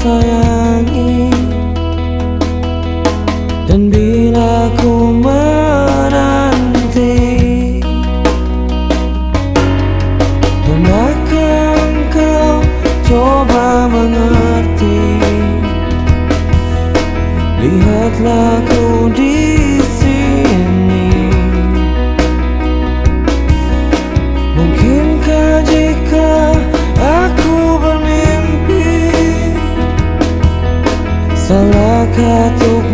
sayangi. Dan bila ku menanti Dan akan kau coba mengerti? Lihatlah ku di Salahkah untuk